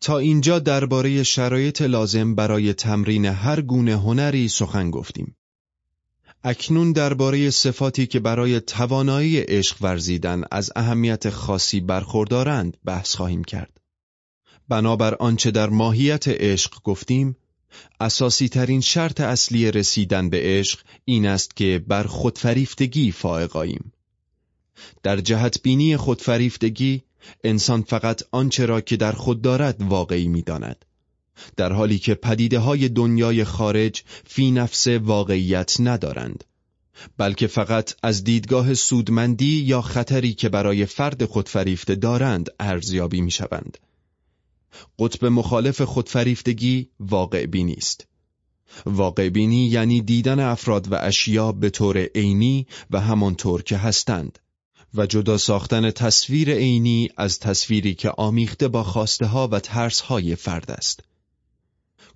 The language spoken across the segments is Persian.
تا اینجا درباره شرایط لازم برای تمرین هر گونه هنری سخن گفتیم. اکنون درباره صفاتی که برای توانایی عشق ورزیدن از اهمیت خاصی برخوردارند بحث خواهیم کرد. بنابر آنچه در ماهیت عشق گفتیم، اساسی ترین شرط اصلی رسیدن به عشق این است که بر خودفریفتگی فائقاییم. در جهت بینی خودفریفتگی انسان فقط آنچه را که در خود دارد واقعی می‌داند. در حالی که پدیده های دنیای خارج فی نفس واقعیت ندارند بلکه فقط از دیدگاه سودمندی یا خطری که برای فرد خودفریفته دارند ارزیابی می شوند. قطب مخالف خودفریفتگی واقع بینی است. واقع بینی یعنی دیدن افراد و اشیا به طور عینی و همانطور که هستند و جدا ساختن تصویر عینی از تصویری که آمیخته با خواسته ها و ترس های فرد است.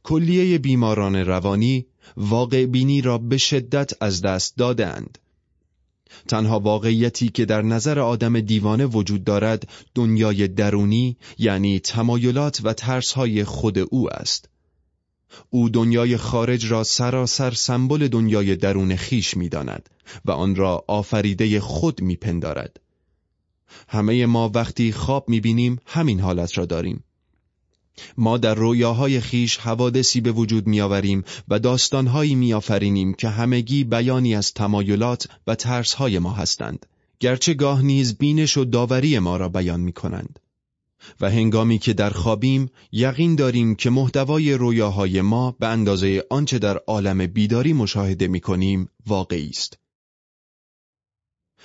کلیه بیماران روانی واقع بینی را به شدت از دست دادند. تنها واقعیتی که در نظر آدم دیوانه وجود دارد دنیای درونی یعنی تمایلات و ترسهای خود او است. او دنیای خارج را سراسر سمبل دنیای درون خیش می داند و آن را آفریده خود می پندارد. همه ما وقتی خواب می بینیم همین حالت را داریم. ما در رویاهای خیش حوادثی به وجود میآوریم و داستانهایی میآفرینیم که همگی بیانی از تمایلات و ترسهای ما هستند گرچه گاه نیز بینش و داوری ما را بیان می کنند. و هنگامی که در خوابیم یقین داریم که محتوای رویاهای ما به اندازه آنچه در عالم بیداری مشاهده می کنیم واقعی است.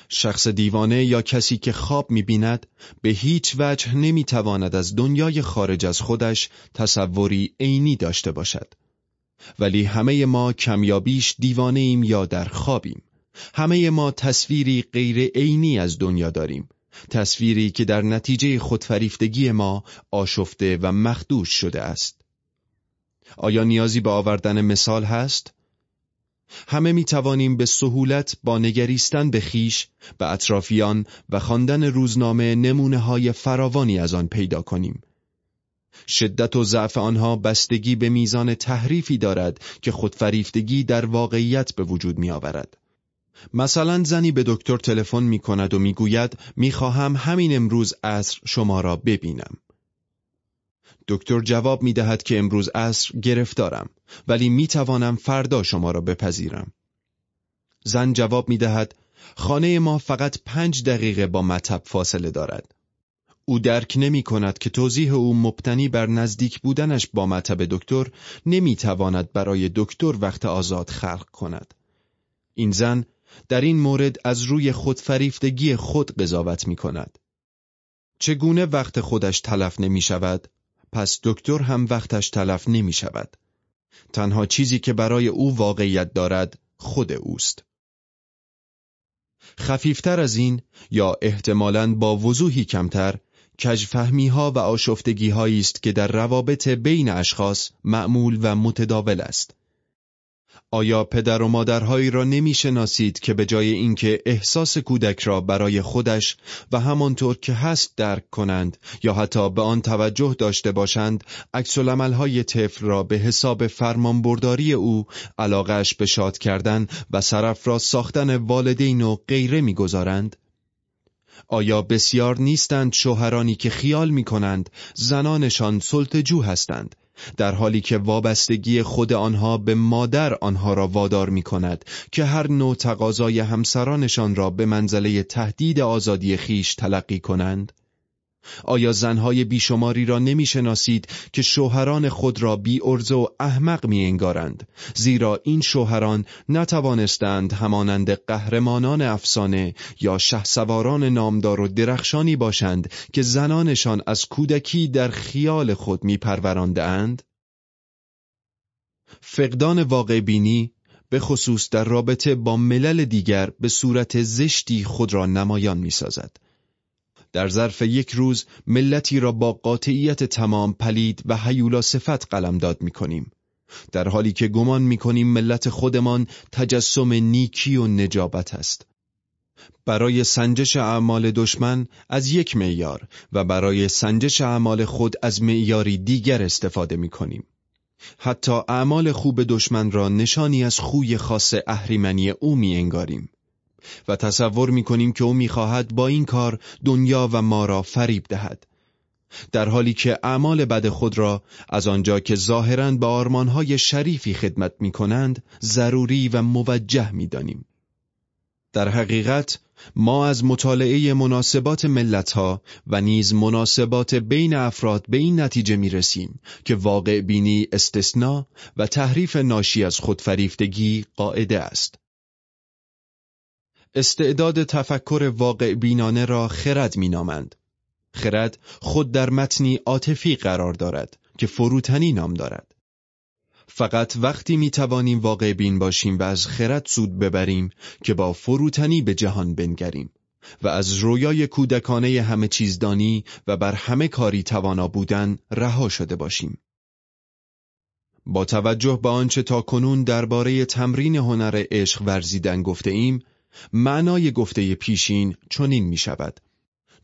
شخص دیوانه یا کسی که خواب می‌بیند به هیچ وجه نمی‌تواند از دنیای خارج از خودش تصوری عینی داشته باشد. ولی همه ما کمیابیش دیوانه ایم یا در خوابیم. همه ما تصویری غیر عینی از دنیا داریم. تصویری که در نتیجه خودفریفتگی ما آشفته و مخدوش شده است. آیا نیازی به آوردن مثال هست؟ همه می توانیم به سهولت با نگریستن به خیش، به اطرافیان و خواندن روزنامه نمونه های فراوانی از آن پیدا کنیم. شدت و ضعف آنها بستگی به میزان تحریفی دارد که خودفریفتگی در واقعیت به وجود می آورد. مثلا زنی به دکتر تلفن می کند و می گوید می خواهم همین امروز عصر شما را ببینم. دکتر جواب می دهد که امروز عصر گرفتارم ولی می توانم فردا شما را بپذیرم. زن جواب می دهد خانه ما فقط پنج دقیقه با مطب فاصله دارد. او درک نمی کند که توضیح او مبتنی بر نزدیک بودنش با مطب دکتر نمی تواند برای دکتر وقت آزاد خلق کند. این زن در این مورد از روی خودفریفتگی خود قضاوت می کند. چگونه وقت خودش تلف نمی شود؟ پس دکتر هم وقتش تلف نمی شود. تنها چیزی که برای او واقعیت دارد خود اوست. خفیفتر از این یا احتمالاً با وضوحی کمتر کجفهمی ها و آشفتگی است که در روابط بین اشخاص معمول و متداول است. آیا پدر و مادرهایی را نمی شناسید که به جای اینکه احساس کودک را برای خودش و همانطور که هست درک کنند یا حتی به آن توجه داشته باشند عکس های طفل را به حساب فرمانبرداری او علاقش به شاد کردن و سرفراز ساختن والدین و غیره می‌گذارند؟ آیا بسیار نیستند شوهرانی که خیال می کنند زنانشان سلطجو هستند در حالی که وابستگی خود آنها به مادر آنها را وادار می کند که هر نوع تقاضای همسرانشان را به منزله تهدید آزادی خیش تلقی کنند؟ آیا زنهای بیشماری را نمی‌شناسید که شوهران خود را بی ارز و احمق می انگارند زیرا این شوهران نتوانستند همانند قهرمانان افسانه یا شهسواران نامدار و درخشانی باشند که زنانشان از کودکی در خیال خود می اند؟ فقدان واقع بینی به خصوص در رابطه با ملل دیگر به صورت زشتی خود را نمایان می سازد. در ظرف یک روز ملتی را با قاطعیت تمام پلید و حیولا صفت قلمداد می کنیم. در حالی که گمان می کنیم ملت خودمان تجسم نیکی و نجابت است. برای سنجش اعمال دشمن از یک معیار و برای سنجش اعمال خود از معیاری دیگر استفاده می کنیم. حتی اعمال خوب دشمن را نشانی از خوی خاص اهریمنی او می انگاریم و تصور می کنیم که او می خواهد با این کار دنیا و ما را فریب دهد. در حالی که اعمال بد خود را از آنجا که ظاهرا به آرمانهای شریفی خدمت می کنند ضروری و موجه می دانیم. در حقیقت ما از مطالعه مناسبات ملتها و نیز مناسبات بین افراد به این نتیجه می رسیم که واقع بینی استثناء و تحریف ناشی از خودفریفتگی قاعده است. استعداد تفکر واقع بینانه را خرد می نامند. خرد خود در متنی عاطفی قرار دارد که فروتنی نام دارد. فقط وقتی می توانیم واقع بین باشیم و از خرد سود ببریم که با فروتنی به جهان بنگریم و از رویای کودکانه همه چیزدانی و بر همه کاری توانا بودن رها شده باشیم. با توجه به آنچه تا کنون درباره تمرین هنر عشق ورزیدن گفته ایم، معنای گفته پیشین چنین می شود.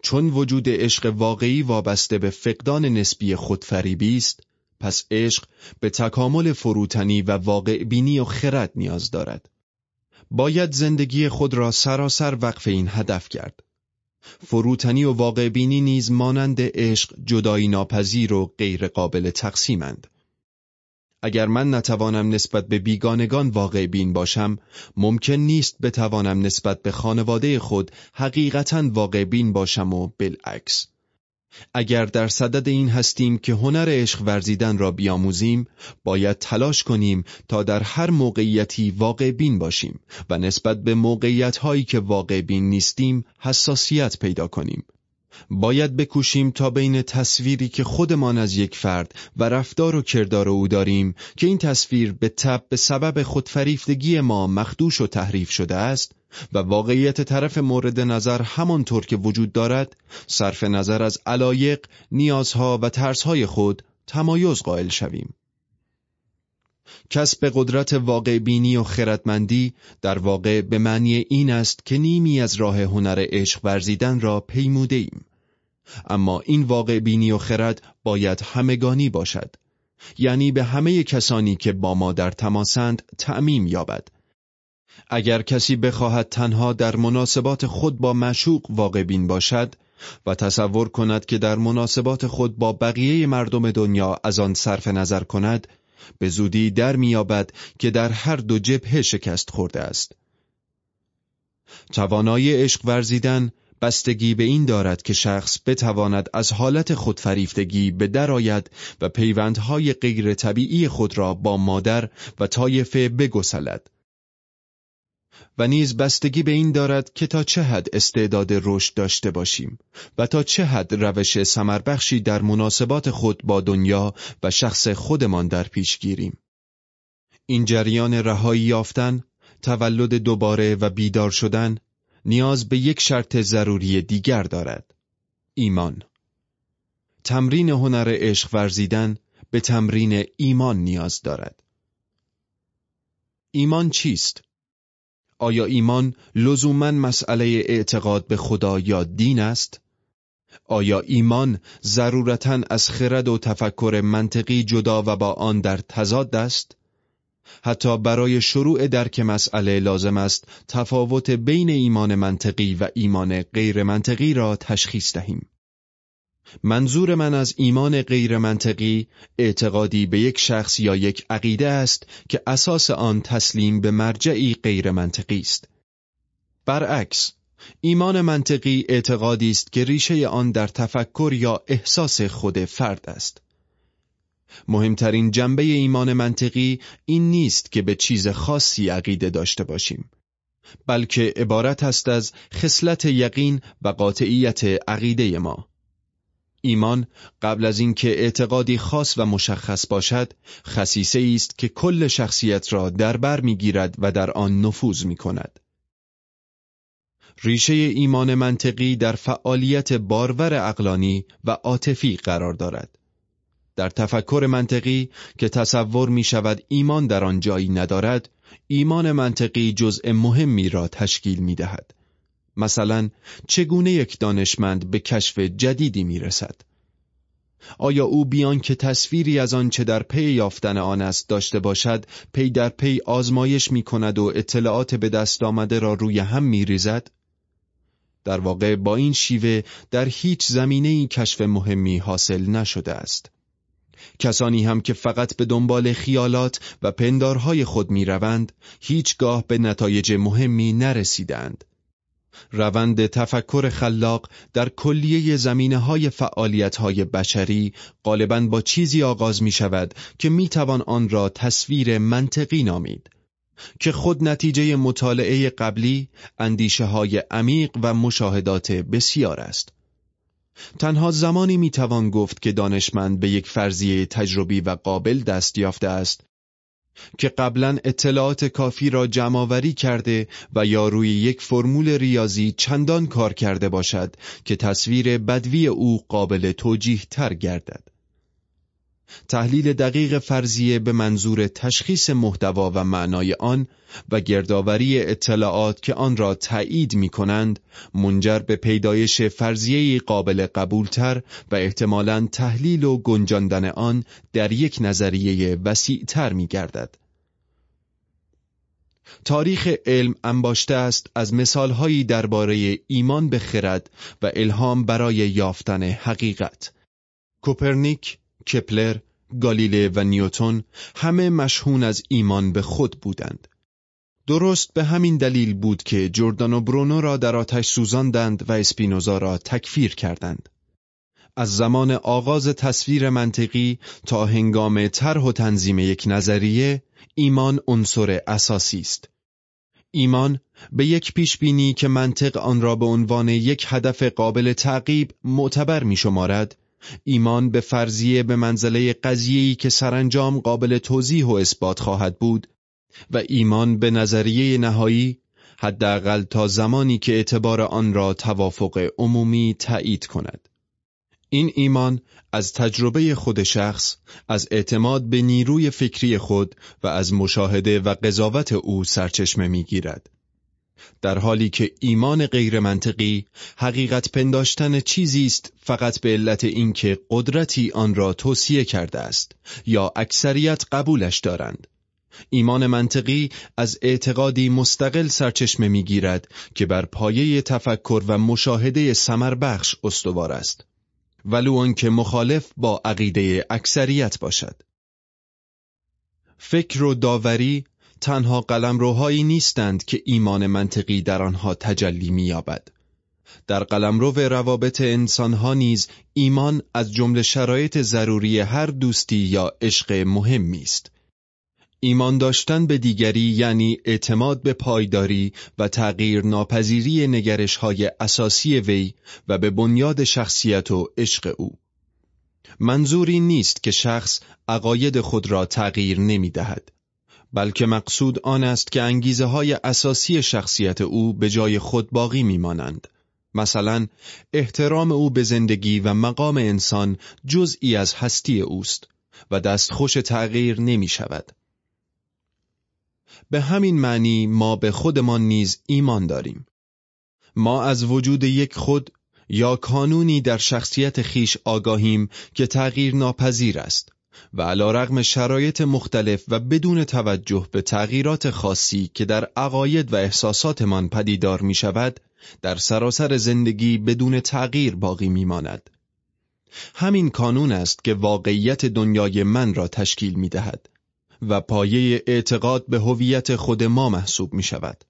چون وجود عشق واقعی وابسته به فقدان نسبی خودفریبی است، پس عشق به تکامل فروتنی و واقع بینی و خرد نیاز دارد. باید زندگی خود را سراسر وقف این هدف کرد. فروتنی و واقع بینی نیز مانند عشق جدایی ناپذیر و غیر قابل تقسیمند. اگر من نتوانم نسبت به بیگانگان واقع بین باشم، ممکن نیست بتوانم نسبت به خانواده خود حقیقتا واقع بین باشم و بالعکس. اگر در صدد این هستیم که هنر عشق ورزیدن را بیاموزیم باید تلاش کنیم تا در هر موقعیتی واقع بین باشیم و نسبت به موقعیت هایی که واقع بین نیستیم حساسیت پیدا کنیم باید بکوشیم تا بین تصویری که خودمان از یک فرد و رفتار و کردار او داریم که این تصویر به تب به سبب خودفریفتگی ما مخدوش و تحریف شده است و واقعیت طرف مورد نظر همانطور که وجود دارد صرف نظر از علایق، نیازها و ترسهای خود تمایز قائل شویم. کسب قدرت واقع بینی و خردمندی در واقع به معنی این است که نیمی از راه هنر عشق ورزیدن را پیموده ایم. اما این واقع بینی و خرد باید همگانی باشد. یعنی به همه کسانی که با ما در تماسند تعمیم یابد اگر کسی بخواهد تنها در مناسبات خود با مشوق واقع بین باشد و تصور کند که در مناسبات خود با بقیه مردم دنیا از آن صرف نظر کند به زودی در میابد که در هر دو جبهه شکست خورده است. توانایی عشق ورزیدن بستگی به این دارد که شخص بتواند از حالت خودفریفتگی به درآید و پیوندهای غیر طبیعی خود را با مادر و طایفه بگسلد. و نیز بستگی به این دارد که تا چه حد استعداد رشد داشته باشیم و تا چه حد روش سمربخشی در مناسبات خود با دنیا و شخص خودمان در پیش گیریم. این جریان رهایی یافتن، تولد دوباره و بیدار شدن نیاز به یک شرط ضروری دیگر دارد. ایمان تمرین هنر عشق ورزیدن به تمرین ایمان نیاز دارد. ایمان چیست؟ آیا ایمان لزوما مسئله اعتقاد به خدا یا دین است؟ آیا ایمان ضرورتا از خرد و تفکر منطقی جدا و با آن در تضاد است؟ حتی برای شروع درک مسئله لازم است تفاوت بین ایمان منطقی و ایمان غیر منطقی را تشخیص دهیم. منظور من از ایمان غیر منطقی اعتقادی به یک شخص یا یک عقیده است که اساس آن تسلیم به مرجعی غیر منطقی است. برعکس، ایمان منطقی اعتقادی است که ریشه آن در تفکر یا احساس خود فرد است. مهمترین جنبه ایمان منطقی این نیست که به چیز خاصی عقیده داشته باشیم. بلکه عبارت است از خصلت یقین و قاطعیت عقیده ما. ایمان قبل از اینکه اعتقادی خاص و مشخص باشد خصیصه است که کل شخصیت را در بر می‌گیرد و در آن نفوذ می کند. ریشه ایمان منطقی در فعالیت بارور اقلانی و عاطفی قرار دارد. در تفکر منطقی که تصور می شود ایمان در آن جایی ندارد، ایمان منطقی جزء مهمی را تشکیل می دهد. مثلا چگونه یک دانشمند به کشف جدیدی می‌رسد آیا او بی‌آن که تصویری از آنچه در پی یافتن آن است داشته باشد پی در پی آزمایش می کند و اطلاعات به دست آمده را روی هم می ریزد؟ در واقع با این شیوه در هیچ زمینه ای کشف مهمی حاصل نشده است. کسانی هم که فقط به دنبال خیالات و پندارهای خود می روند، هیچگاه به نتایج مهمی نرسیدند. روند تفکر خلاق در کلیه زمینه های فعالیت های بشری غالبا با چیزی آغاز می شود که می توان آن را تصویر منطقی نامید. که خود نتیجه مطالعه قبلی اندیشه های عمیق و مشاهدات بسیار است. تنها زمانی می توان گفت که دانشمند به یک فرضیه تجربی و قابل دست یافته است که قبلا اطلاعات کافی را جمعآوری کرده و یا روی یک فرمول ریاضی چندان کار کرده باشد که تصویر بدوی او قابل توجیه تر گردد. تحلیل دقیق فرضیه به منظور تشخیص محتوا و معنای آن و گردآوری اطلاعات که آن را تایید می کنند منجر به پیدایش فرضیه قابل قبولتر و احتمالاً تحلیل و گنجاندن آن در یک نظریه وسیعتر می گردد. تاریخ علم انباشته است از مثالهایی درباره ایمان به خرد و الهام برای یافتن حقیقت. کوپرنیک، کپلر، گالیله و نیوتون همه مشهون از ایمان به خود بودند. درست به همین دلیل بود که جردان و برونو را در آتش سوزاندند و اسپینوزا را تکفیر کردند. از زمان آغاز تصویر منطقی تا هنگام طرح و تنظیم یک نظریه ایمان عنصر اساسی است. ایمان به یک پیش بینی که منطق آن را به عنوان یک هدف قابل تعقیب معتبر می شمارد ایمان به فرضیه به منزله قضیه‌ای که سرانجام قابل توضیح و اثبات خواهد بود و ایمان به نظریه نهایی حداقل تا زمانی که اعتبار آن را توافق عمومی تایید کند. این ایمان از تجربه خود شخص از اعتماد به نیروی فکری خود و از مشاهده و قضاوت او سرچشمه می‌گیرد. در حالی که ایمان غیر منطقی حقیقت پنداشتن چیزی است فقط به علت اینکه قدرتی آن را توصیه کرده است یا اکثریت قبولش دارند. ایمان منطقی از اعتقادی مستقل سرچشمه می‌گیرد که بر پایه تفکر و مشاهده سمربخش استوار است. ولو آنکه مخالف با عقیده اکثریت باشد. فکر و داوری تنها قلمروهایی نیستند که ایمان منطقی در آنها تجلی می‌یابد. در قلمرو روابط انسانها نیز ایمان از جمله شرایط ضروری هر دوستی یا عشق مهمی است. ایمان داشتن به دیگری یعنی اعتماد به پایداری و تغییر ناپذیری نگرش های اساسی وی و به بنیاد شخصیت و عشق او. منظوری نیست که شخص عقاید خود را تغییر نمی دهد. بلکه مقصود آن است که انگیزه های اساسی شخصیت او به جای خود باقی میمانند. مثلا احترام او به زندگی و مقام انسان جزئی از هستی اوست و دستخوش تغییر نمی شود. به همین معنی ما به خودمان نیز ایمان داریم. ما از وجود یک خود یا کانونی در شخصیت خیش آگاهیم که تغییر ناپذیر است و علا رغم شرایط مختلف و بدون توجه به تغییرات خاصی که در عقاید و احساساتمان پدیدار می شود در سراسر زندگی بدون تغییر باقی می ماند. همین کانون است که واقعیت دنیای من را تشکیل می دهد و پایه اعتقاد به هویت خود ما محسوب می شود.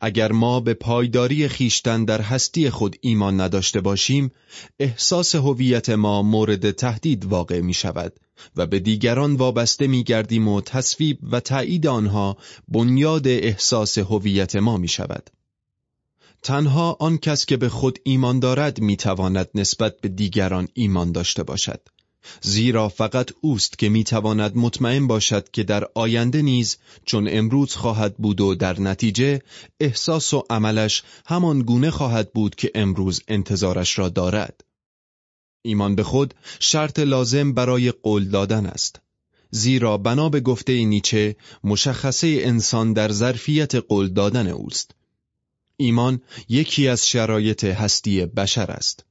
اگر ما به پایداری خیشتن در هستی خود ایمان نداشته باشیم احساس هویت ما مورد تهدید واقع می شود و به دیگران وابسته می گردیم و تصویب و تایید آنها بنیاد احساس هویت ما می شود. تنها آن کس که به خود ایمان دارد می تواند نسبت به دیگران ایمان داشته باشد. زیرا فقط اوست که می‌تواند مطمئن باشد که در آینده نیز چون امروز خواهد بود و در نتیجه احساس و عملش همان گونه خواهد بود که امروز انتظارش را دارد. ایمان به خود شرط لازم برای قول دادن است. زیرا بنا به گفته نیچه مشخصه انسان در ظرفیت قول دادن اوست. ایمان یکی از شرایط هستی بشر است.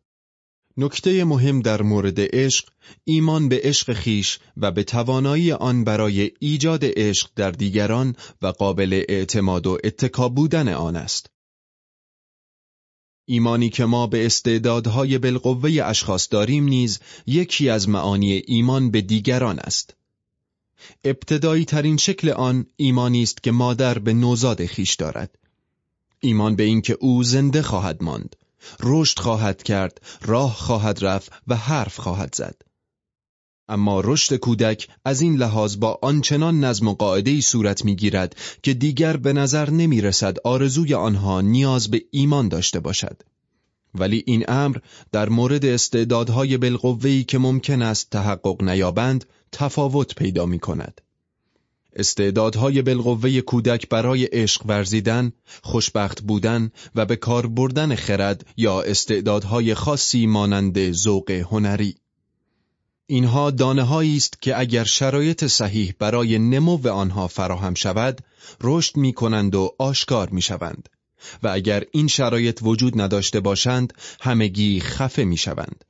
نکته مهم در مورد عشق ایمان به عشق خیش و به توانایی آن برای ایجاد عشق در دیگران و قابل اعتماد و اتکا بودن آن است. ایمانی که ما به استعدادهای بالقوه اشخاص داریم نیز یکی از معانی ایمان به دیگران است. ابتدایی ترین شکل آن ایمانی است که مادر به نوزاد خیش دارد. ایمان به اینکه او زنده خواهد ماند، رشد خواهد کرد، راه خواهد رفت و حرف خواهد زد. اما رشد کودک از این لحاظ با آنچنان نظم و قاعده‌ای صورت می‌گیرد که دیگر به نظر نمی رسد آرزوی آنها نیاز به ایمان داشته باشد. ولی این امر در مورد استعدادهای بالقوه‌ای که ممکن است تحقق نیابند تفاوت پیدا می کند. استعدادهای بالقوه کودک برای عشق ورزیدن، خوشبخت بودن و به کار بردن خرد یا استعدادهای خاصی مانند ذوق هنری اینها دانه است که اگر شرایط صحیح برای نمو آنها فراهم شود، رشد می کنند و آشکار می شوند. و اگر این شرایط وجود نداشته باشند، همگی خفه می شوند.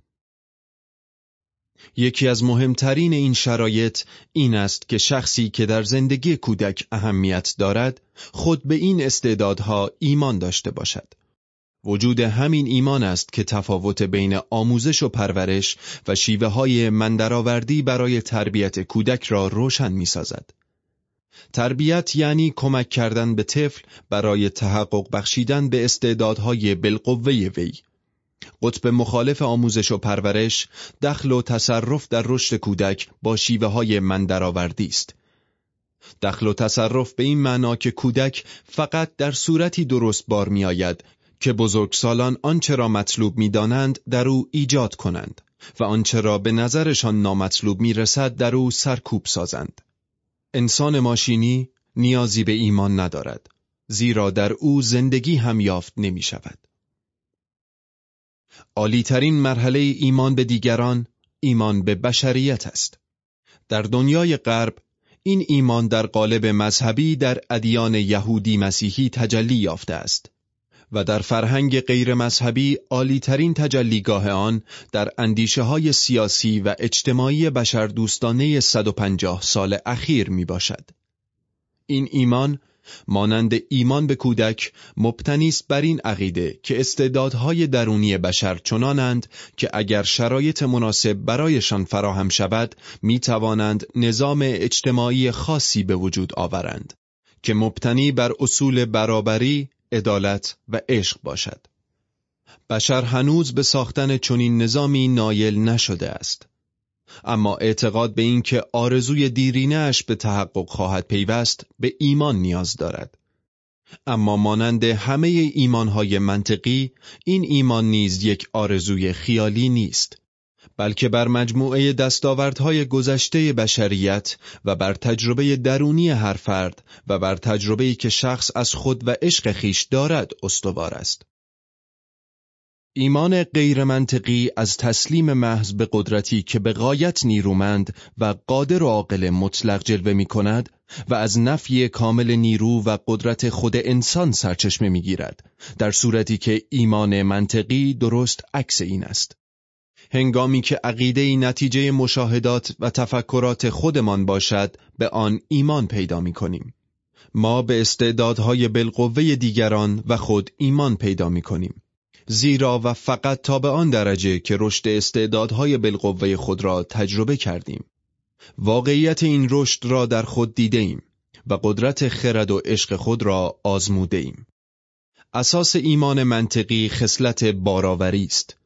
یکی از مهمترین این شرایط این است که شخصی که در زندگی کودک اهمیت دارد، خود به این استعدادها ایمان داشته باشد. وجود همین ایمان است که تفاوت بین آموزش و پرورش و شیوه های مندرآوردی برای تربیت کودک را روشن می سازد. تربیت یعنی کمک کردن به طفل برای تحقق بخشیدن به استعدادهای بالقوه وی. قطب مخالف آموزش و پرورش دخل و تصرف در رشد کودک با شیوه های مندرآوردی است. دخل و تصرف به این معنا که کودک فقط در صورتی درست بار می آید که بزرگسالان آنچه را مطلوب می‌دانند در او ایجاد کنند و آنچه را به نظرشان نامطلوب می‌رسد در او سرکوب سازند. انسان ماشینی نیازی به ایمان ندارد زیرا در او زندگی هم یافت نمی شود. عالیترین مرحله ایمان به دیگران ایمان به بشریت است. در دنیای غرب این ایمان در قالب مذهبی در ادیان یهودی مسیحی تجلی یافته است. و در فرهنگ غیر مذهبی عالیترین تجلیگاه آن در اندیشه های سیاسی و اجتماعی بشردوستانه 150 سال اخیر می باشد. این ایمان مانند ایمان به کودک مبتنی است بر این عقیده که استعدادهای درونی بشر چنانند که اگر شرایط مناسب برایشان فراهم شود می توانند نظام اجتماعی خاصی به وجود آورند که مبتنی بر اصول برابری، عدالت و عشق باشد. بشر هنوز به ساختن چنین نظامی نایل نشده است. اما اعتقاد به اینکه آرزوی دیرینهش به تحقق خواهد پیوست به ایمان نیاز دارد. اما مانند همه ایمانهای منطقی این ایمان نیز یک آرزوی خیالی نیست بلکه بر مجموعه دستاوردهای گذشته بشریت و بر تجربه درونی هر فرد و بر تجربه‌ای که شخص از خود و عشق خیش دارد استوار است. ایمان غیرمنطقی از تسلیم محض به قدرتی که به غایت نیرومند و قادر و عاقل مطلق جلوه می کند و از نفی کامل نیرو و قدرت خود انسان سرچشمه می گیرد در صورتی که ایمان منطقی درست عکس این است. هنگامی که عقیده نتیجه مشاهدات و تفکرات خودمان باشد به آن ایمان پیدا می کنیم. ما به استعدادهای بالقوه دیگران و خود ایمان پیدا می کنیم. زیرا و فقط تا به آن درجه که رشد استعدادهای بالقوه خود را تجربه کردیم. واقعیت این رشد را در خود دیده ایم و قدرت خرد و عشق خود را آزموده ایم. اساس ایمان منطقی خصلت باراوری است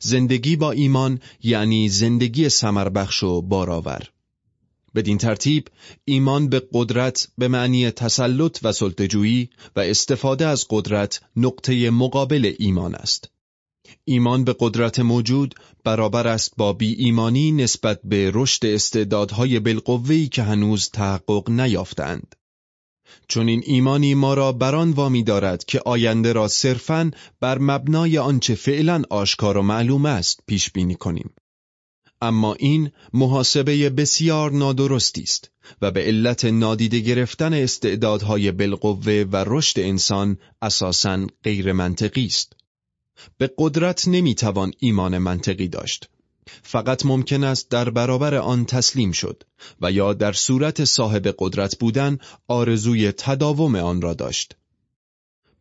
زندگی با ایمان یعنی زندگی سمربخش و بارآور. بدین ترتیب ایمان به قدرت به معنی تسلط و سلطجویی و استفاده از قدرت نقطه مقابل ایمان است. ایمان به قدرت موجود برابر است با بی ایمانی نسبت به رشد استعدادهای بالقوه‌ای که هنوز تحقق نیافتند. چون این ایمانی ما را بران وامی دارد که آینده را صرفاً بر مبنای آنچه فعلا آشکار و معلوم است پیش بینی کنیم. اما این محاسبه بسیار نادرستی است و به علت نادیده گرفتن استعدادهای بالقوه و رشد انسان اساساً غیر منطقی است. به قدرت نمی‌توان ایمان منطقی داشت. فقط ممکن است در برابر آن تسلیم شد و یا در صورت صاحب قدرت بودن آرزوی تداوم آن را داشت.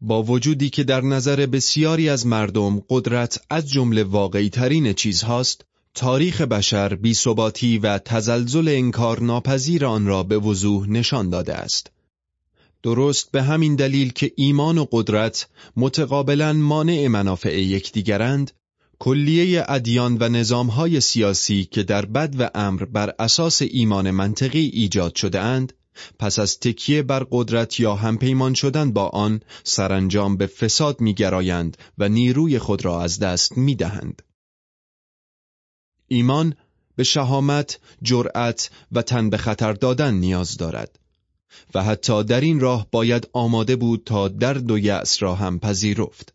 با وجودی که در نظر بسیاری از مردم قدرت از جمله واقعی ترین چیزهاست، تاریخ بشر بیثباتی و تزلزل انکار ناپذیر آن را به وضوح نشان داده است. درست به همین دلیل که ایمان و قدرت متقابلا مانع منافع یکدیگرند، کلیه ادیان و نظامهای سیاسی که در بد و امر بر اساس ایمان منطقی ایجاد شده اند، پس از تکیه بر قدرت یا همپیمان شدن با آن سرانجام به فساد میگرایند و نیروی خود را از دست می‌دهند. ایمان به شهامت، جرأت و تن به خطر دادن نیاز دارد و حتی در این راه باید آماده بود تا درد و یأس را هم پذیرفت.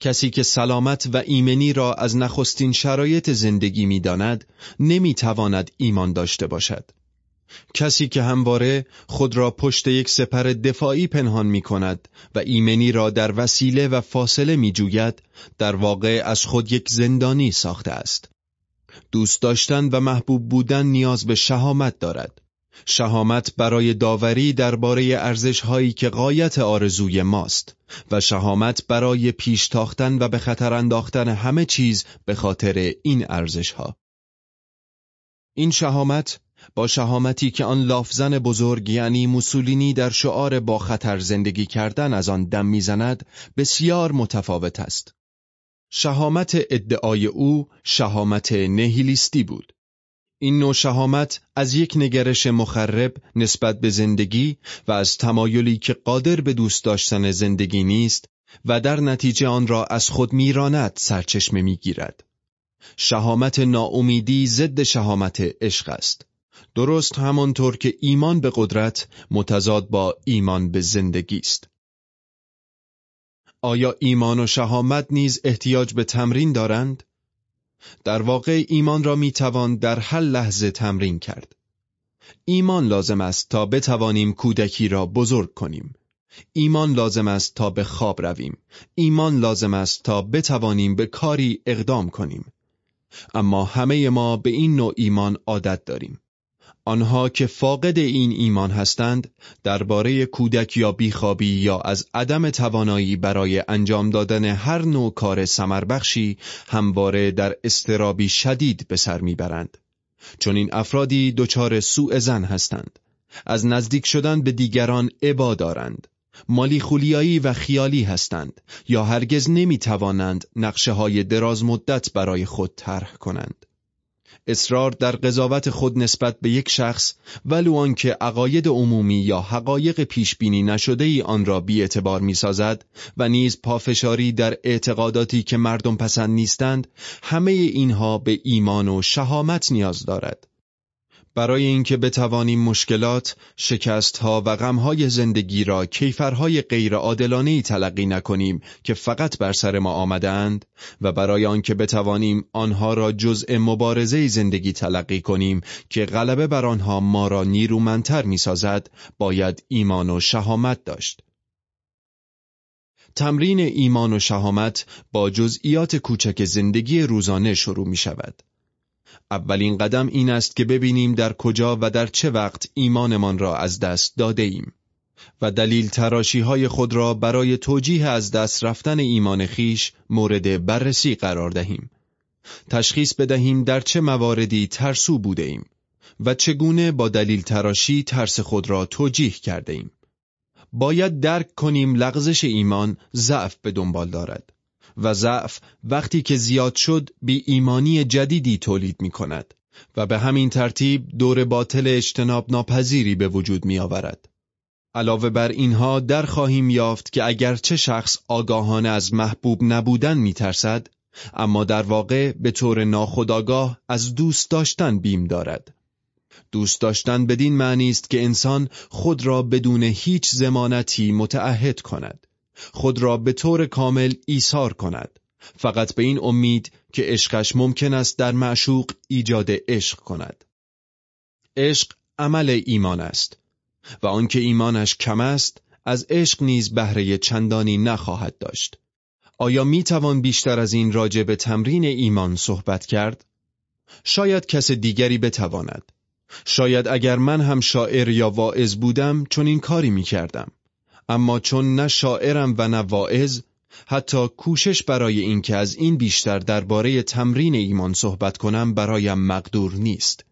کسی که سلامت و ایمنی را از نخستین شرایط زندگی می‌داند نمی‌تواند ایمان داشته باشد. کسی که همواره خود را پشت یک سپر دفاعی پنهان می کند و ایمنی را در وسیله و فاصله می جوید در واقع از خود یک زندانی ساخته است. دوست داشتن و محبوب بودن نیاز به شهامت دارد. شهامت برای داوری درباره ارزش هایی که قایت آرزوی ماست و شهامت برای پیش تاختن و به خطر انداختن همه چیز به خاطر این ارزش ها. این شهامت با شهامتی که آن لافزن بزرگ یعنی موسولینی در شعار با خطر زندگی کردن از آن دم می‌زند بسیار متفاوت است. شهامت ادعای او شهامت نهیلیستی بود. این نوع شهامت از یک نگرش مخرب نسبت به زندگی و از تمایلی که قادر به دوست داشتن زندگی نیست و در نتیجه آن را از خود میراند سرچشمه می‌گیرد. شهامت ناامیدی ضد شهامت عشق است. درست همانطور که ایمان به قدرت متضاد با ایمان به زندگی است. آیا ایمان و شهامت نیز احتیاج به تمرین دارند؟ در واقع ایمان را می توان در هر لحظه تمرین کرد. ایمان لازم است تا بتوانیم کودکی را بزرگ کنیم. ایمان لازم است تا به خواب رویم. ایمان لازم است تا بتوانیم به کاری اقدام کنیم. اما همه ما به این نوع ایمان عادت داریم. آنها که فاقد این ایمان هستند درباره کودک یا بیخوابی یا از عدم توانایی برای انجام دادن هر نوع کار سمربخشی همواره در استرابی شدید به سر می‌برند. چون این افرادی دچار سوء زن هستند. از نزدیک شدن به دیگران عبا دارند. مالی خولیایی و خیالی هستند یا هرگز نمی توانند نقشه های دراز مدت برای خود طرح کنند. اصرار در قضاوت خود نسبت به یک شخص ولو آنکه عقاید عمومی یا حقایق پیش بینی نشده ای آن را بی اعتبار می سازد و نیز پافشاری در اعتقاداتی که مردم پسند نیستند همه اینها به ایمان و شهامت نیاز دارد. برای اینکه بتوانیم مشکلات، شکستها و غمهای زندگی را کیفرهای غیر عادلانه تلقی نکنیم که فقط بر سر ما آمدند و برای آنکه بتوانیم آنها را جزء مبارزه زندگی تلقی کنیم که غلبه بر آنها ما را نیرومندتر می‌سازد باید ایمان و شهامت داشت. تمرین ایمان و شهامت با جزئیات کوچک زندگی روزانه شروع می شود. اولین قدم این است که ببینیم در کجا و در چه وقت ایمانمان را از دست داده ایم و دلیل تراشی های خود را برای توجیه از دست رفتن ایمان خیش مورد بررسی قرار دهیم. تشخیص بدهیم در چه مواردی ترسو بوده ایم و چگونه با دلیل تراشی ترس خود را توجیه کرده ایم. باید درک کنیم لغزش ایمان ضعف به دنبال دارد. و ضعف وقتی که زیاد شد بی ایمانی جدیدی تولید می کند و به همین ترتیب دور باطل اجتناب ناپذیری به وجود می آورد. علاوه بر اینها در خواهیم یافت که اگر چه شخص آگاهانه از محبوب نبودن می ترسد اما در واقع به طور ناخودآگاه از دوست داشتن بیم دارد. دوست داشتن بدین معنی است که انسان خود را بدون هیچ زمانتی متعهد کند. خود را به طور کامل ایثار کند فقط به این امید که عشقش ممکن است در معشوق ایجاد عشق کند. عشق عمل ایمان است و آنکه ایمانش کم است از عشق نیز بهره چندانی نخواهد داشت. آیا می توان بیشتر از این راجع به تمرین ایمان صحبت کرد؟ شاید کس دیگری بتواند. شاید اگر من هم شاعر یا واعظ بودم چون این کاری می کردم. اما چون نه شاعرم و نه واعظ حتی کوشش برای اینکه از این بیشتر درباره تمرین ایمان صحبت کنم برایم مقدور نیست.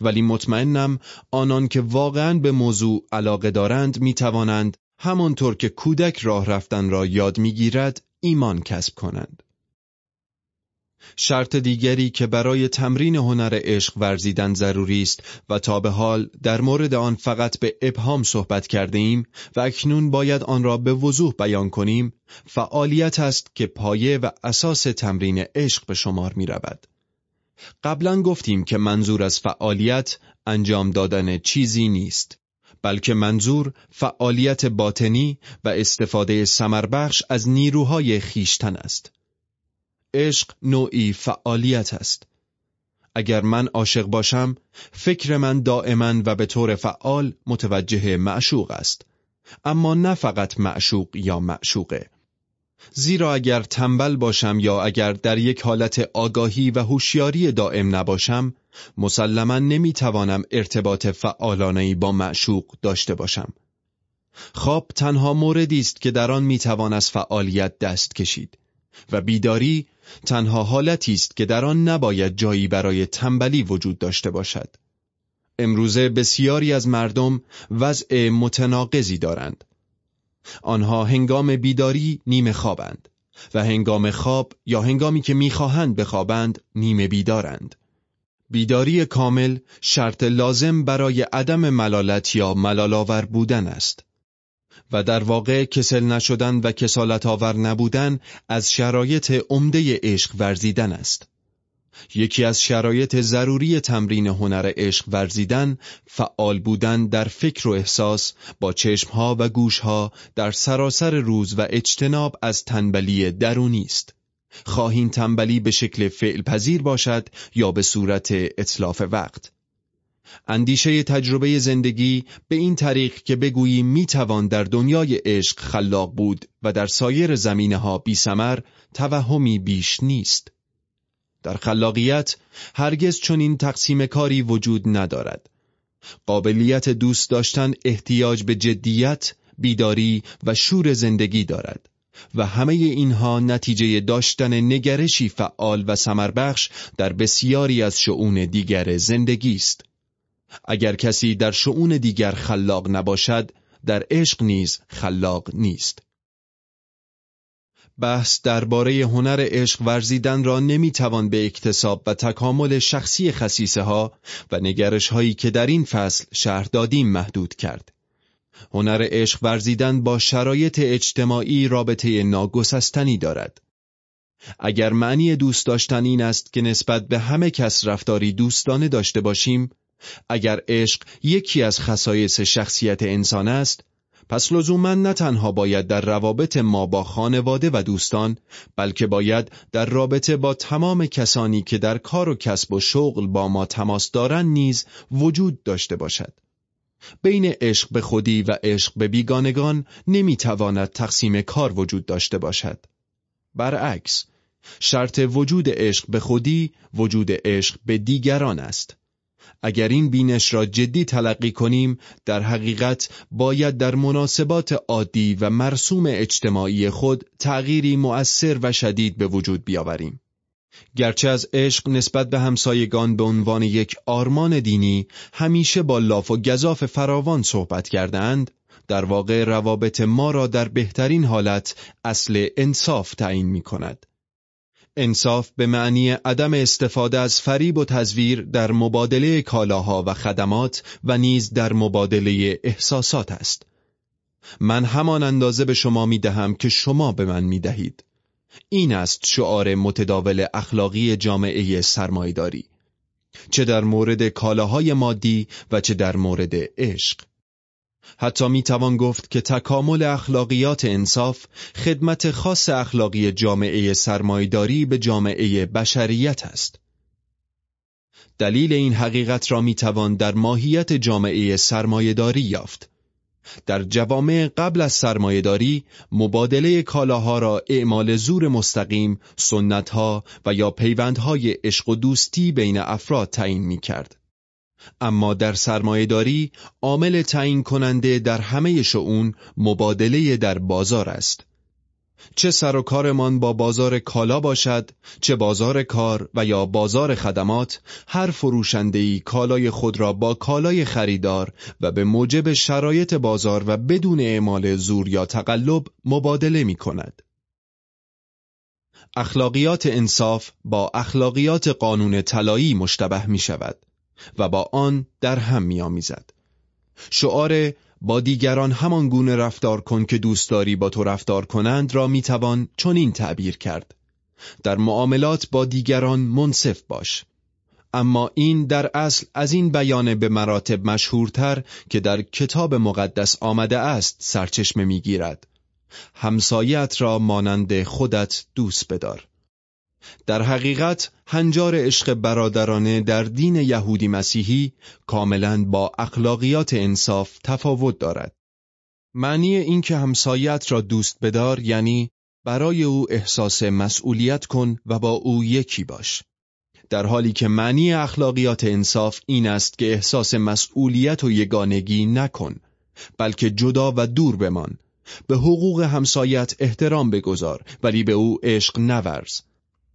ولی مطمئنم آنان که واقعا به موضوع علاقه دارند می توانند همانطور که کودک راه رفتن را یاد می‌گیرد ایمان کسب کنند. شرط دیگری که برای تمرین هنر عشق ورزیدن ضروری است و تا به حال در مورد آن فقط به ابهام صحبت کرده ایم و اکنون باید آن را به وضوح بیان کنیم فعالیت است که پایه و اساس تمرین عشق به شمار می رود. قبلا گفتیم که منظور از فعالیت انجام دادن چیزی نیست بلکه منظور فعالیت باطنی و استفاده سمربخش از نیروهای خیشتن است. عشق نوعی فعالیت است. اگر من عاشق باشم، فکر من دائما و به طور فعال متوجه معشوق است. اما نه فقط معشوق یا معشوقه. زیرا اگر تنبل باشم یا اگر در یک حالت آگاهی و هوشیاری دائم نباشم مسلما نمی‌توانم ارتباط فعالانهی با معشوق داشته باشم خواب تنها موردی است که در آن می‌توان از فعالیت دست کشید و بیداری تنها حالتی است که در آن نباید جایی برای تنبلی وجود داشته باشد امروزه بسیاری از مردم وضع متناقضی دارند آنها هنگام بیداری نیمه خوابند و هنگام خواب یا هنگامی که می‌خواهند بخوابند نیمه بیدارند. بیداری کامل شرط لازم برای عدم ملالت یا ملالاور بودن است. و در واقع کسل نشدن و کسالت آور نبودن از شرایط عمده عشق ورزیدن است. یکی از شرایط ضروری تمرین هنر عشق ورزیدن فعال بودن در فکر و احساس با چشمها و گوشها در سراسر روز و اجتناب از تنبلی درونی است. خواهین تنبلی به شکل فعل پذیر باشد یا به صورت اطلاف وقت. اندیشه تجربه زندگی به این طریق که بگوییم می‌توان در دنیای عشق خلاق بود و در سایر زمینه ها بی سمر توهمی بیش نیست. در خلاقیت هرگز چنین تقسیم کاری وجود ندارد. قابلیت دوست داشتن احتیاج به جدیت، بیداری و شور زندگی دارد و همه اینها نتیجه داشتن نگرشی فعال و سمربخش در بسیاری از شعون دیگر زندگی است. اگر کسی در شعون دیگر خلاق نباشد، در عشق نیز خلاق نیست. بحث درباره هنر عشق ورزیدن را نمی‌توان به اکتساب و تکامل شخصی خصیصه ها و نگرش هایی که در این فصل شهر دادیم محدود کرد. هنر عشق ورزیدن با شرایط اجتماعی رابطه ناگسستنی دارد. اگر معنی دوست داشتن این است که نسبت به همه کس رفتاری دوستانه داشته باشیم، اگر عشق یکی از خصایص شخصیت انسان است، پس لزوما نه تنها باید در روابط ما با خانواده و دوستان بلکه باید در رابطه با تمام کسانی که در کار و کسب و شغل با ما تماس دارند نیز وجود داشته باشد. بین عشق به خودی و عشق به بیگانگان نمی‌تواند تقسیم کار وجود داشته باشد. برعکس، شرط وجود عشق به خودی وجود عشق به دیگران است. اگر این بینش را جدی تلقی کنیم در حقیقت باید در مناسبات عادی و مرسوم اجتماعی خود تغییری مؤثر و شدید به وجود بیاوریم. گرچه از عشق نسبت به همسایگان به عنوان یک آرمان دینی همیشه با لاف و گذاف فراوان صحبت کردند، در واقع روابط ما را در بهترین حالت اصل انصاف تعیین می کند. انصاف به معنی عدم استفاده از فریب و تزویر در مبادله کالاها و خدمات و نیز در مبادله احساسات است. من همان اندازه به شما می دهم که شما به من می دهید. این است شعار متداول اخلاقی جامعه سرمایداری. چه در مورد کالاهای مادی و چه در مورد عشق. حتی می توان گفت که تکامل اخلاقیات انصاف خدمت خاص اخلاقی جامعه سرمایداری به جامعه بشریت است. دلیل این حقیقت را می توان در ماهیت جامعه سرمایداری یافت. در جوامع قبل از سرمایهداری مبادله کالاها را اعمال زور مستقیم، سنتها و یا پیوندهای عشق و دوستی بین افراد تعیین می کرد. اما در سرمایهداری عامل تعیین کننده در همه شعون مبادله در بازار است. چه سر و کارمان با بازار کالا باشد، چه بازار کار و یا بازار خدمات، هر فروشندهی کالای خود را با کالای خریدار و به موجب شرایط بازار و بدون اعمال زور یا تقلب مبادله می کند. اخلاقیات انصاف با اخلاقیات قانون طلایی مشتبه می شود و با آن در هم می آمیزد. شعار با دیگران همان گونه رفتار کن که دوست داری با تو رفتار کنند را می‌توان چنین تعبیر کرد. در معاملات با دیگران منصف باش. اما این در اصل از این بیان به مراتب مشهورتر که در کتاب مقدس آمده است سرچشمه می‌گیرد. همسایت را مانند خودت دوست بدار. در حقیقت هنجار عشق برادرانه در دین یهودی مسیحی کاملا با اخلاقیات انصاف تفاوت دارد. معنی اینکه همسایت را دوست بدار یعنی برای او احساس مسئولیت کن و با او یکی باش. در حالی که معنی اخلاقیات انصاف این است که احساس مسئولیت و یگانگی نکن بلکه جدا و دور بمان به حقوق همسایت احترام بگذار ولی به او عشق نورز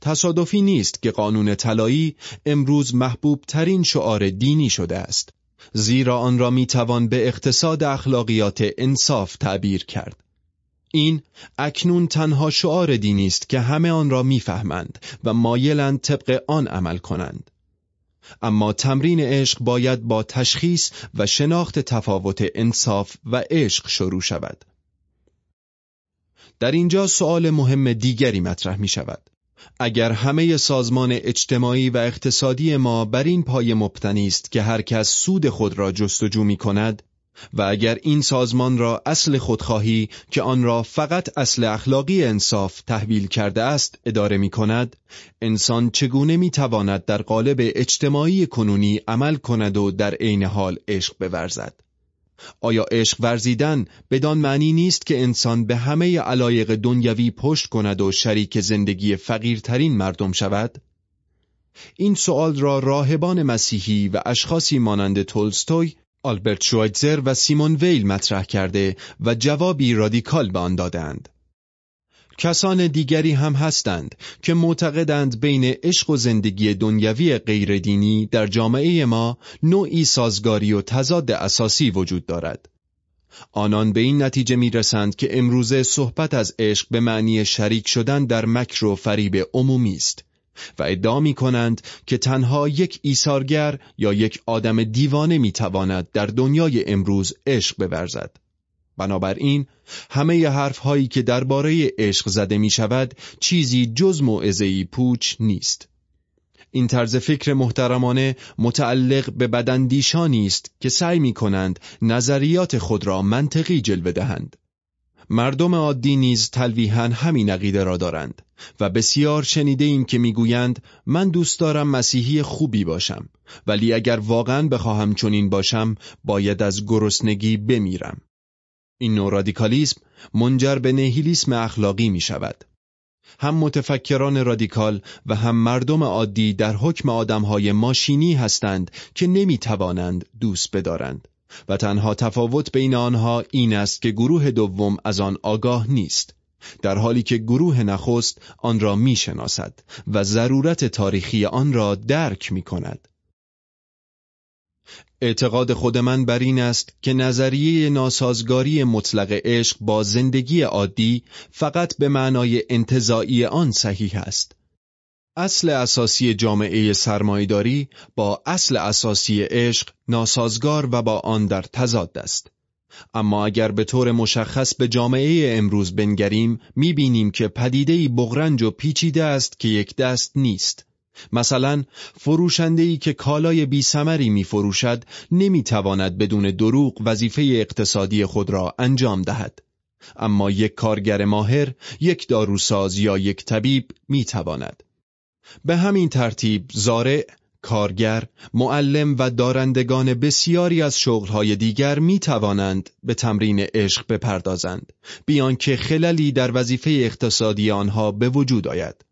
تصادفی نیست که قانون طلایی امروز محبوب ترین شعار دینی شده است زیرا آن را می‌توان به اقتصاد اخلاقیات انصاف تعبیر کرد. این اکنون تنها شعار دینی است که همه آن را می‌فهمند و مایلند طبق آن عمل کنند. اما تمرین عشق باید با تشخیص و شناخت تفاوت انصاف و عشق شروع شود. در اینجا سؤال مهم دیگری مطرح می شود اگر همه سازمان اجتماعی و اقتصادی ما بر این پای مبتنی است که هر کس سود خود را جستجو می کند و اگر این سازمان را اصل خودخواهی که آن را فقط اصل اخلاقی انصاف تحویل کرده است اداره می کند انسان چگونه می تواند در قالب اجتماعی کنونی عمل کند و در عین حال عشق بورزد؟ آیا عشق ورزیدن بدان معنی نیست که انسان به همه علایق دنیوی پشت کند و شریک زندگی فقیرترین مردم شود؟ این سوال را راهبان مسیحی و اشخاصی مانند تولستوی، آلبرت شوایتزر و سیمون ویل مطرح کرده و جوابی رادیکال به آن دادند. کسان دیگری هم هستند که معتقدند بین عشق و زندگی دنیوی غیردینی در جامعه ما نوعی سازگاری و تضاد اساسی وجود دارد. آنان به این نتیجه می رسند که امروزه صحبت از عشق به معنی شریک شدن در مکر و فریب عمومی است و ادعا می کنند که تنها یک ایثارگر یا یک آدم دیوانه می تواند در دنیای امروز عشق بورزد. بنابراین همه حرف هایی که درباره عشق زده می شود چیزی جز موعظه‌ای پوچ نیست. این طرز فکر محترمانه متعلق به بدندیشانی است که سعی می کنند نظریات خود را منطقی جلوه دهند. مردم عادی نیز تلویحا همین عقیده را دارند و بسیار شنیده ایم که می‌گویند من دوست دارم مسیحی خوبی باشم ولی اگر واقعا بخواهم چنین باشم باید از گرسنگی بمیرم. این نوع رادیکالیسم منجر به نهیلیسم اخلاقی می شود. هم متفکران رادیکال و هم مردم عادی در حکم آدمهای ماشینی هستند که نمی توانند دوست بدارند و تنها تفاوت بین آنها این است که گروه دوم از آن آگاه نیست در حالی که گروه نخست آن را می شناسد و ضرورت تاریخی آن را درک می کند. اعتقاد خود من بر این است که نظریه ناسازگاری مطلق عشق با زندگی عادی فقط به معنای انتظاعی آن صحیح است. اصل اساسی جامعه سرمایداری با اصل اساسی عشق ناسازگار و با آن در تضاد است. اما اگر به طور مشخص به جامعه امروز بنگریم می‌بینیم که پدیدهی بغرنج و پیچیده است که یک دست نیست مثلا فروشنده‌ای که کالای بی سمری می فروشد نمی تواند بدون دروغ وظیفه اقتصادی خود را انجام دهد. اما یک کارگر ماهر، یک داروساز یا یک طبیب می تواند. به همین ترتیب زارع، کارگر، معلم و دارندگان بسیاری از شغلهای دیگر می توانند به تمرین عشق بپردازند بیان که خللی در وظیفه اقتصادی آنها به وجود آید.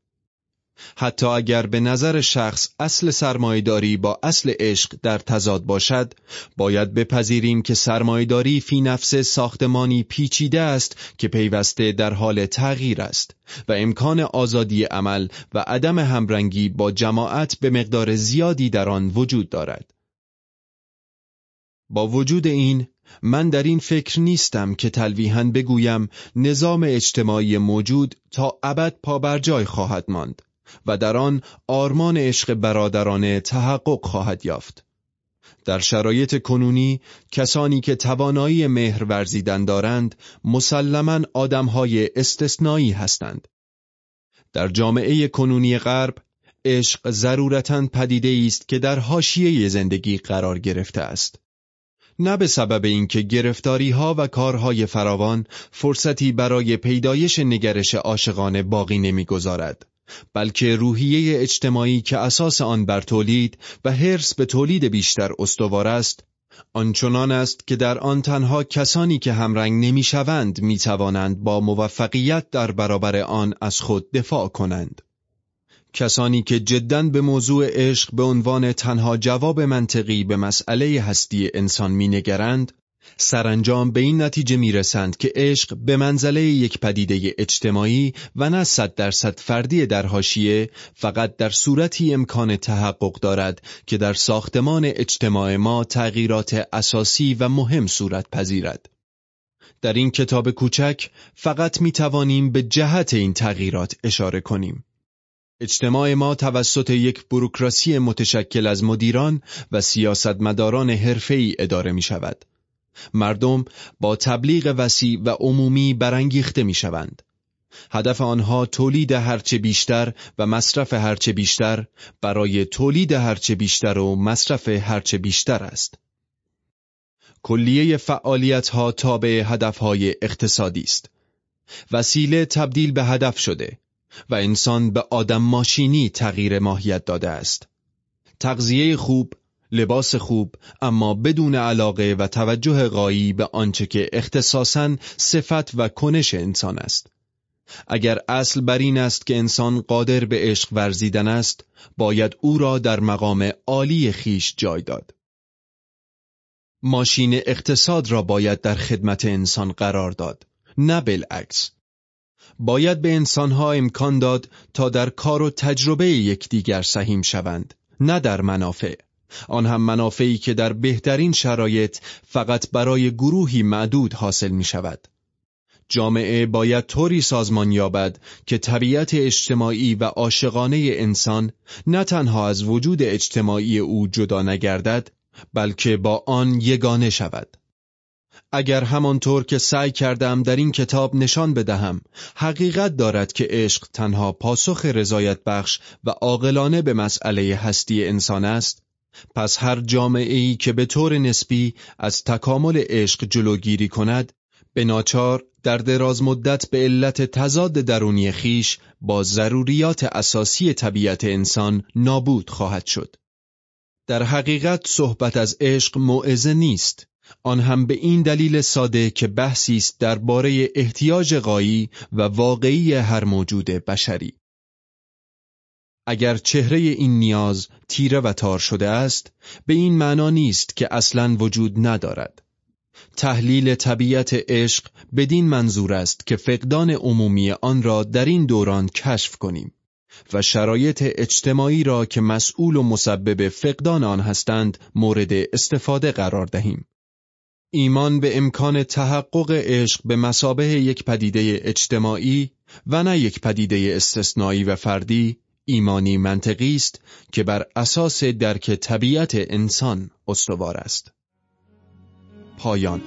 حتی اگر به نظر شخص اصل سرمایداری با اصل عشق در تضاد باشد باید بپذیریم که سرمایداری فی نفس ساختمانی پیچیده است که پیوسته در حال تغییر است و امکان آزادی عمل و عدم همرنگی با جماعت به مقدار زیادی در آن وجود دارد. با وجود این من در این فکر نیستم که تلویحا بگویم نظام اجتماعی موجود تا ابد پابرجای خواهد ماند. و در آن آرمان عشق برادرانه تحقق خواهد یافت. در شرایط کنونی کسانی که توانایی مهر ورزیدن دارند مسلما آدمهای استثنایی هستند. در جامعه کنونی غرب عشق ضرورتا پدیده است که در حاشیه زندگی قرار گرفته است. نه به سبب اینکه گرفتاری ها و کارهای فراوان فرصتی برای پیدایش نگرش عاشقانه باقی نمی‌گذارد. بلکه روحیه اجتماعی که اساس آن بر تولید و حرس به تولید بیشتر استوار است آنچنان است که در آن تنها کسانی که همرنگ نمی‌شوند می‌توانند با موفقیت در برابر آن از خود دفاع کنند. کسانی که جدا به موضوع عشق به عنوان تنها جواب منطقی به مسئله هستی انسان مینگرند سرانجام به این نتیجه می‌رسند که عشق به منزله یک پدیده اجتماعی و نه صد درصد فردی در حاشیه فقط در صورتی امکان تحقق دارد که در ساختمان اجتماع ما تغییرات اساسی و مهم صورت پذیرد. در این کتاب کوچک فقط می توانیم به جهت این تغییرات اشاره کنیم. اجتماع ما توسط یک بروکراسی متشکل از مدیران و سیاستمداران حرفه‌ای اداره می شود. مردم با تبلیغ وسیع و عمومی برانگیخته می شوند. هدف آنها تولید هرچه بیشتر و مصرف هرچه بیشتر برای تولید هرچه بیشتر و مصرف هرچه بیشتر است. کلیه فعالیت ها تابع هدف های اقتصادی است. وسیله تبدیل به هدف شده و انسان به آدم ماشینی تغییر ماهیت داده است. تغذیه خوب، لباس خوب اما بدون علاقه و توجه قایی به آنچه که اختصاصاً صفت و کنش انسان است. اگر اصل بر این است که انسان قادر به عشق ورزیدن است، باید او را در مقام عالی خیش جای داد. ماشین اقتصاد را باید در خدمت انسان قرار داد، نه بالعکس. باید به انسانها امکان داد تا در کار و تجربه یکدیگر سهیم شوند، نه در منافع. آن هم منافعی که در بهترین شرایط فقط برای گروهی معدود حاصل می شود. جامعه باید طوری سازمان یابد که طبیعت اجتماعی و عاشقانه انسان نه تنها از وجود اجتماعی او جدا نگردد بلکه با آن یگانه شود. اگر همانطور که سعی کردم در این کتاب نشان بدهم حقیقت دارد که عشق تنها پاسخ رضایت بخش و عاقلانه به مسئله هستی انسان است پس هر جامعه ای که به طور نسبی از تکامل عشق جلوگیری کند به ناچار در دراز مدت به علت تضاد درونی خیش با ضروریات اساسی طبیعت انسان نابود خواهد شد. در حقیقت صحبت از عشق موعظه نیست آن هم به این دلیل ساده که بحثی است درباره احتیاج قایی و واقعی هر موجود بشری اگر چهره این نیاز تیره و تار شده است به این معنا نیست که اصلا وجود ندارد. تحلیل طبیعت عشق بدین منظور است که فقدان عمومی آن را در این دوران کشف کنیم و شرایط اجتماعی را که مسئول و مسبب فقدان آن هستند مورد استفاده قرار دهیم. ایمان به امکان تحقق عشق به مسابه یک پدیده اجتماعی و نه یک پدیده استثنایی و فردی ایمانی منطقی است که بر اساس درک طبیعت انسان استوار است. پایان